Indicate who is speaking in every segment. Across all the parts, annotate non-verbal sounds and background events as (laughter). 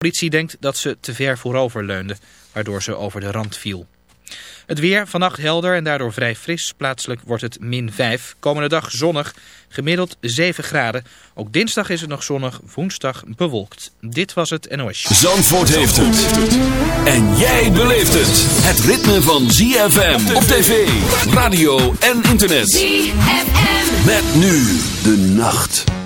Speaker 1: De politie denkt dat ze te ver voorover leunde, waardoor ze over de rand viel. Het weer, vannacht helder en daardoor vrij fris. Plaatselijk wordt het min 5. Komende dag zonnig, gemiddeld 7 graden. Ook dinsdag is het nog zonnig, woensdag bewolkt. Dit was het NOS.
Speaker 2: Zandvoort heeft het. En jij beleeft het. Het ritme van ZFM op tv, radio en internet.
Speaker 3: ZFM.
Speaker 2: Met nu de nacht.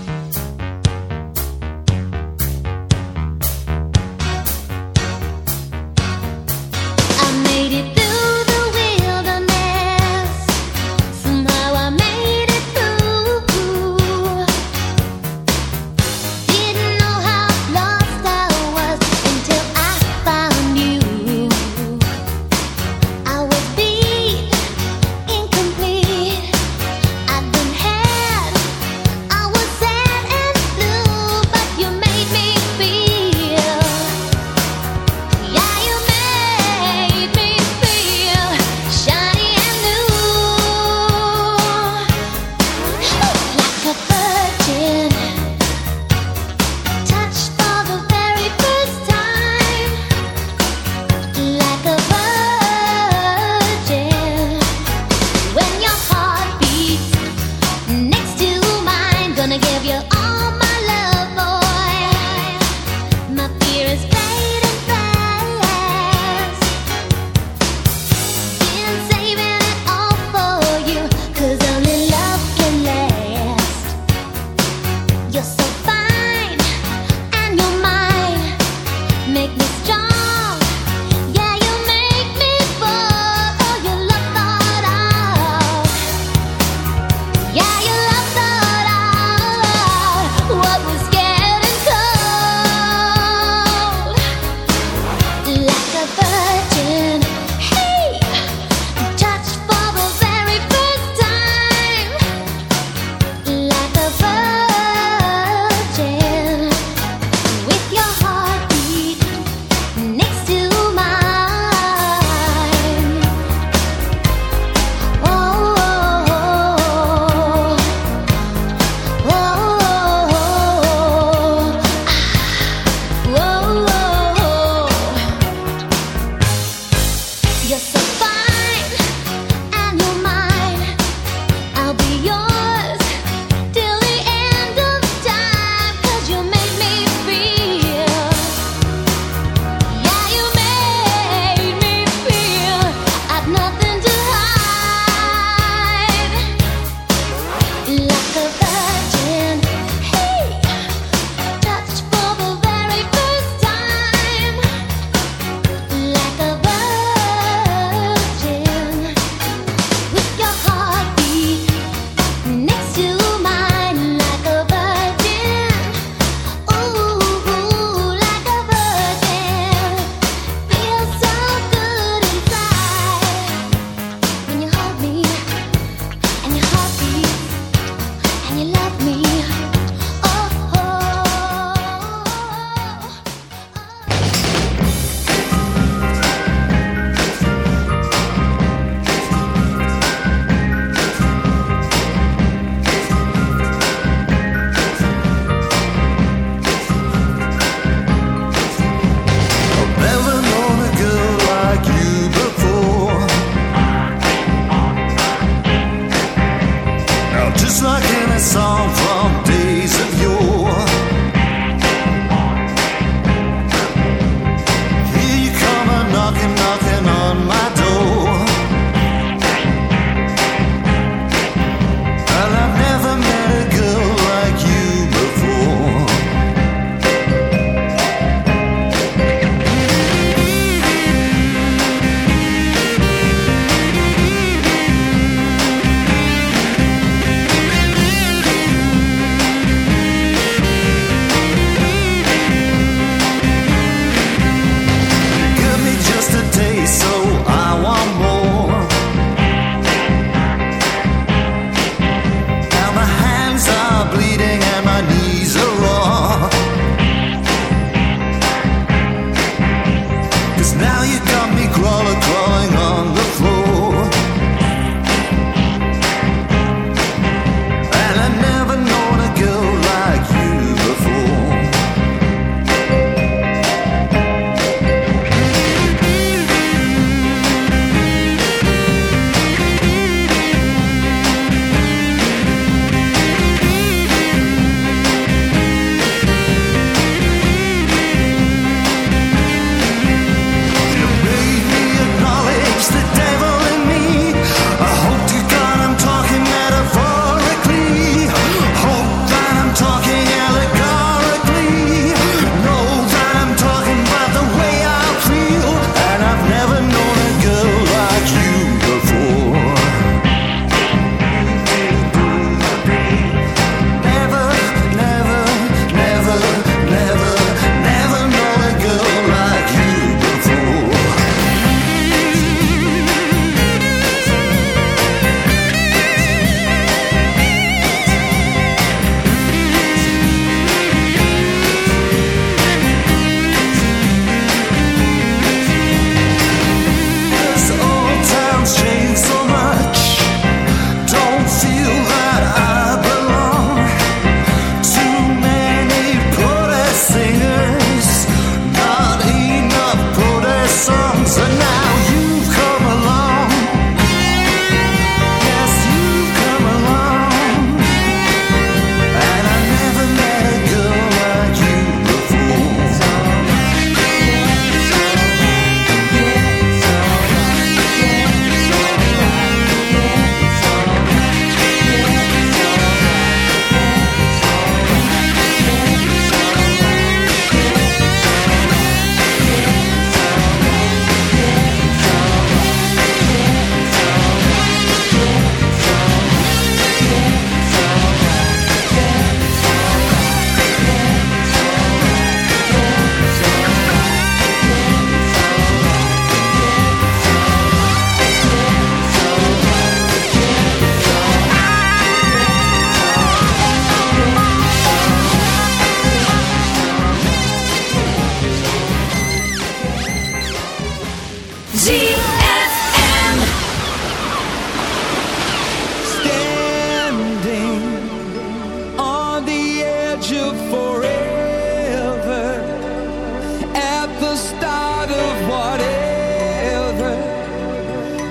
Speaker 4: at the start of whatever,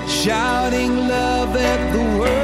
Speaker 4: shouting love at the world.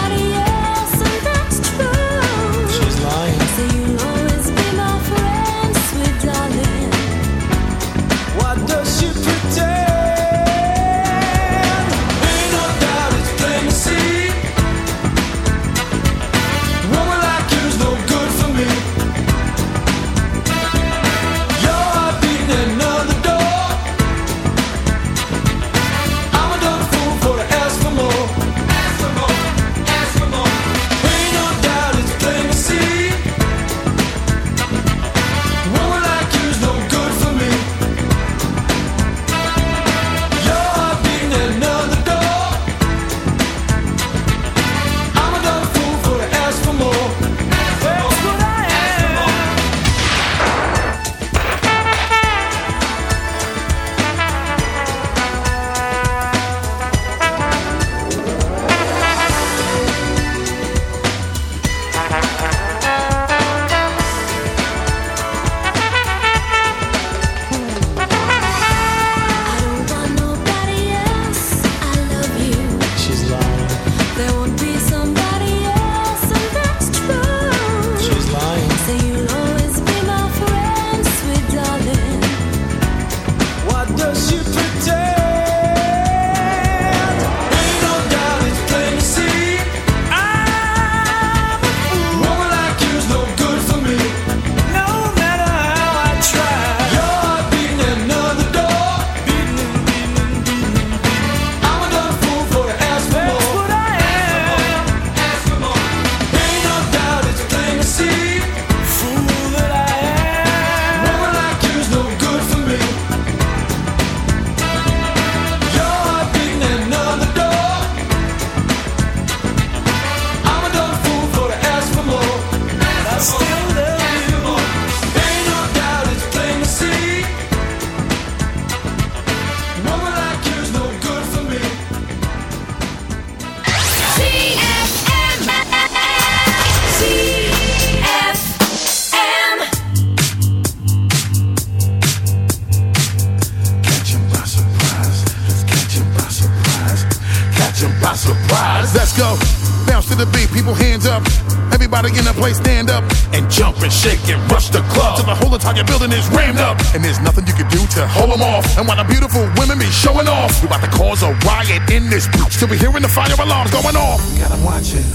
Speaker 5: And
Speaker 6: while the beautiful women be showing off, we about to cause a riot in this bitch till we hearing the fire alarms going off. (laughs) We got them watching.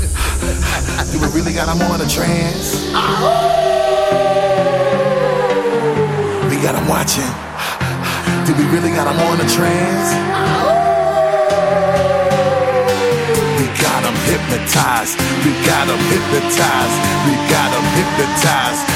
Speaker 6: Do we really got them on a trance? We got them watching. Do we really got them on a trance? We got them hypnotized. We got them hypnotized. We got them hypnotized.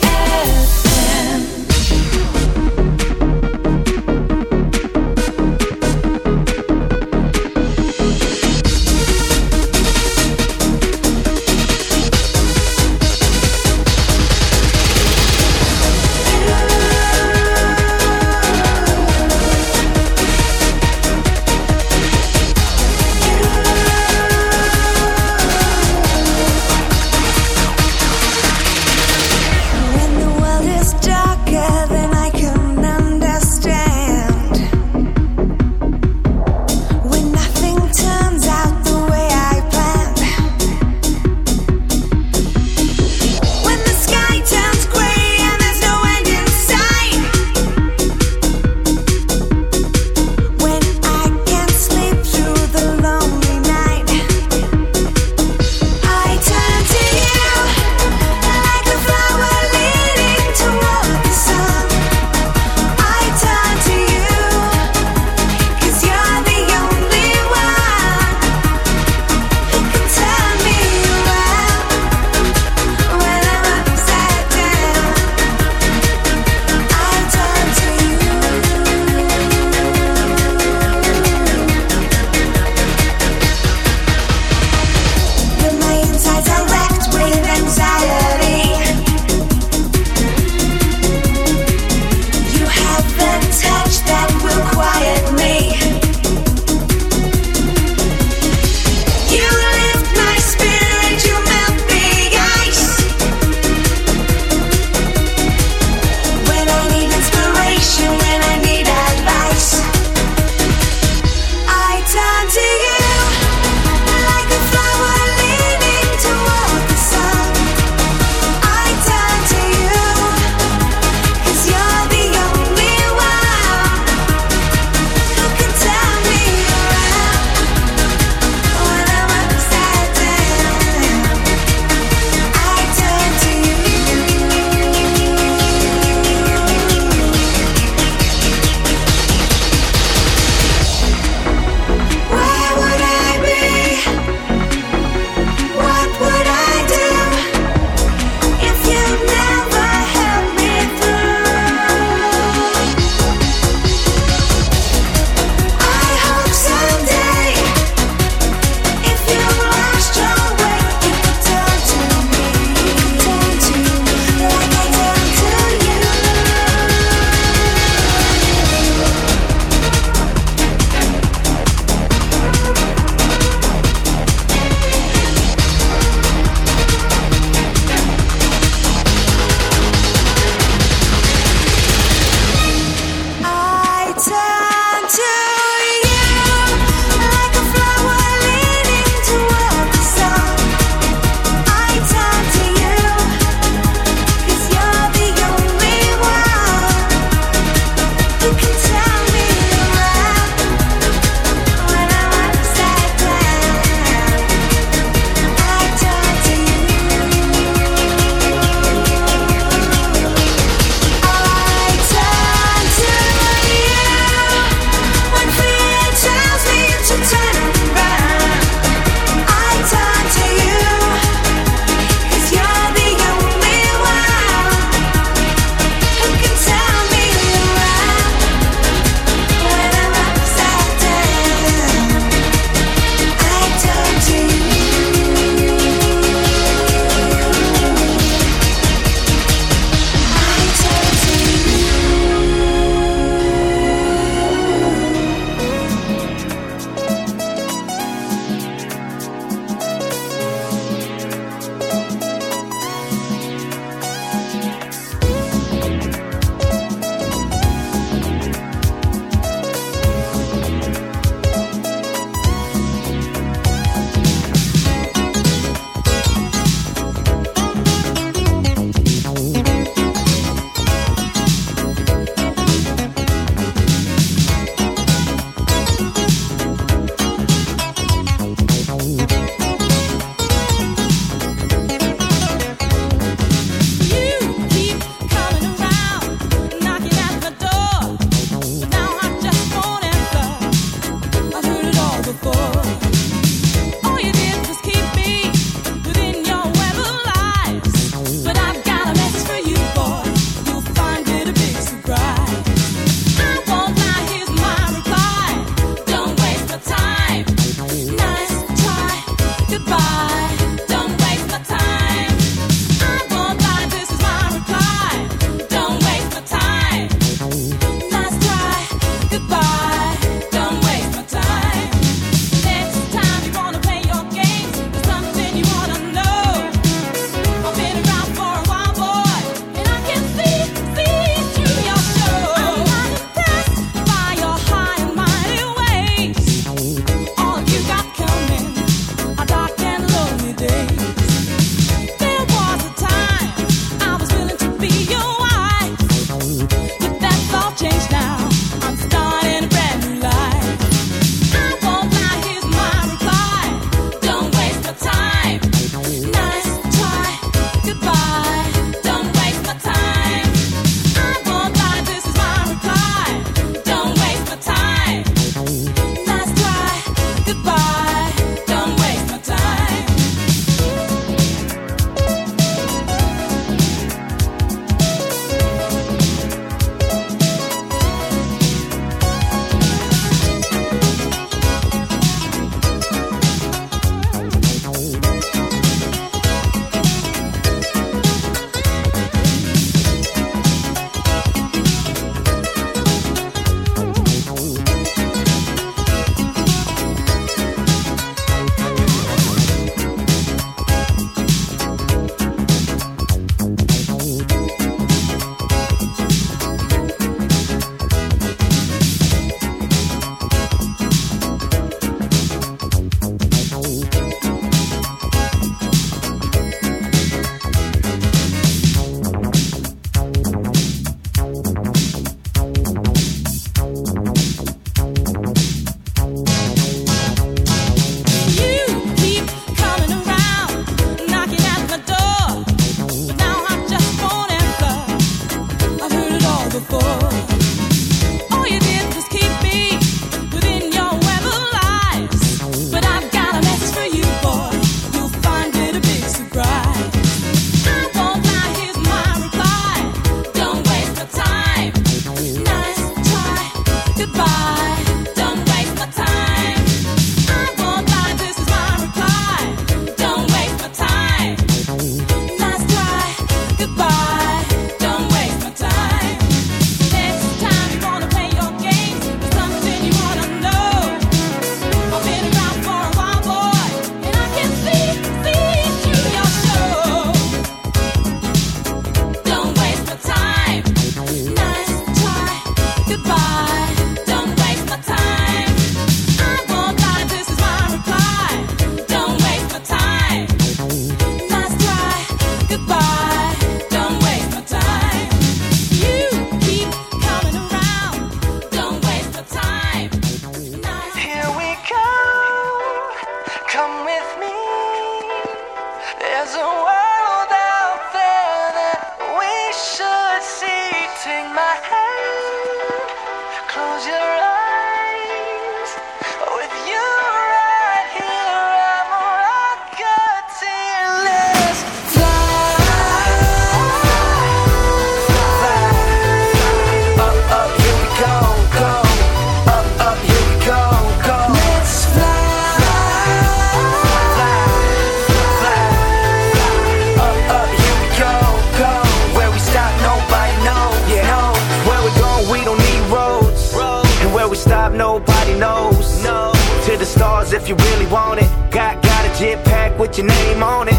Speaker 3: job nobody knows. No. To the stars
Speaker 7: if you really want it. Got, got a jet pack with your name on it.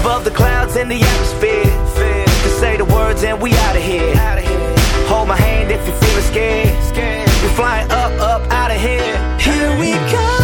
Speaker 7: Above the clouds in the atmosphere. Fair. To say the words and we out of here. Hold my hand if you're feeling scared. scared. We're flying up, up, out of here.
Speaker 8: Here we go.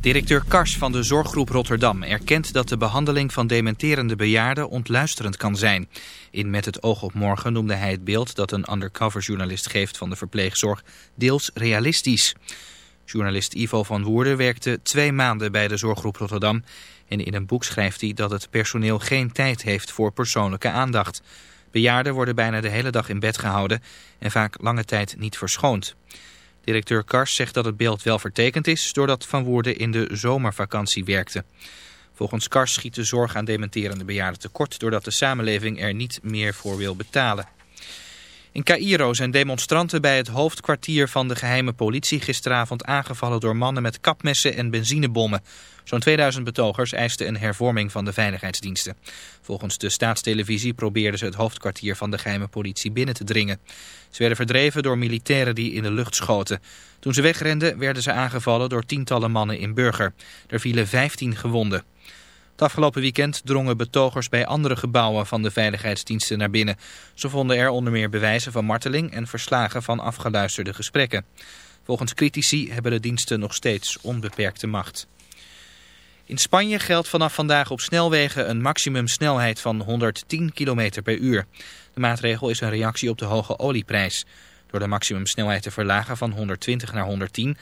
Speaker 1: Directeur Kars van de Zorggroep Rotterdam erkent dat de behandeling van dementerende bejaarden ontluisterend kan zijn. In Met het oog op morgen noemde hij het beeld dat een undercover-journalist geeft van de verpleegzorg deels realistisch. Journalist Ivo van Woerden werkte twee maanden bij de Zorggroep Rotterdam. En in een boek schrijft hij dat het personeel geen tijd heeft voor persoonlijke aandacht. Bejaarden worden bijna de hele dag in bed gehouden en vaak lange tijd niet verschoond. Directeur Kars zegt dat het beeld wel vertekend is doordat Van Woerden in de zomervakantie werkte. Volgens Kars schiet de zorg aan dementerende bejaarden tekort doordat de samenleving er niet meer voor wil betalen. In Cairo zijn demonstranten bij het hoofdkwartier van de geheime politie gisteravond aangevallen door mannen met kapmessen en benzinebommen. Zo'n 2000 betogers eisten een hervorming van de veiligheidsdiensten. Volgens de staatstelevisie probeerden ze het hoofdkwartier van de geheime politie binnen te dringen. Ze werden verdreven door militairen die in de lucht schoten. Toen ze wegrenden werden ze aangevallen door tientallen mannen in burger. Er vielen 15 gewonden. Het afgelopen weekend drongen betogers bij andere gebouwen van de veiligheidsdiensten naar binnen. Ze vonden er onder meer bewijzen van marteling en verslagen van afgeluisterde gesprekken. Volgens critici hebben de diensten nog steeds onbeperkte macht. In Spanje geldt vanaf vandaag op snelwegen een maximumsnelheid van 110 km per uur. De maatregel is een reactie op de hoge olieprijs. Door de maximumsnelheid te verlagen van 120 naar 110